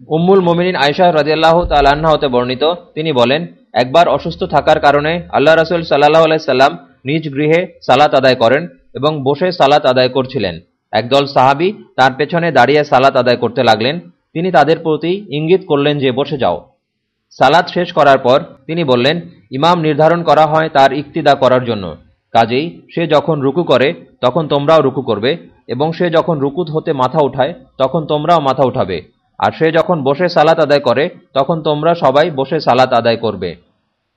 উম্মুল মোমিনিন আয়সা রাজিয়াল্লাহ তাল্লাহ্ন হতে বর্ণিত। তিনি বলেন, একবার অসুস্থ থাকার কারণে আল্লাহ রসুল সাল্লাহ আলাইসাল্লাম নিজ গৃহে সালাত আদায় করেন এবং বসে সালাত আদায় করছিলেন। একদল সাহাবি তার পেছনে দাঁড়িয়ে সালাত আদায় করতে লাগলেন। তিনি তাদের প্রতি ইঙ্গিত করলেন যে, বসে যাও। সালাত শেষ করার পর তিনি বললেন, ইমাম নির্ধারণ করা হয় তার ইক্তিদা করার জন্য। কাজেই সে যখন রুকু করে, তখন তোমরাও রুকু করবে এবং সে যখন রুকুত হতে মাথা উঠায়, তখন তোমরাও মাথা উঠাবে। আর সে যখন বসে সালাত আদায় করে তখন তোমরা সবাই বসে সালাত আদায় করবে।